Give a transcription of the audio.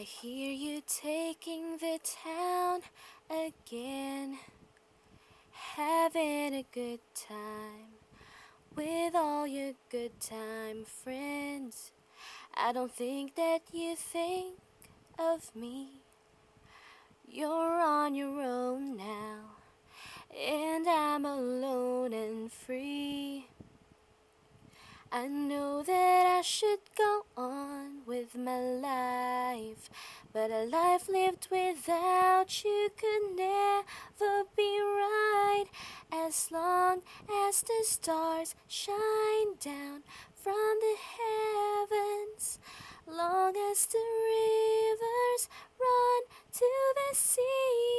I hear you taking the town again, having a good time with all your good time friends. I don't think that you think of me. You're on your own now, and I'm alone and free. I know that I should go on with my life, but a life lived without you could never be right. As long as the stars shine down from the heavens, long as the rivers run to the sea.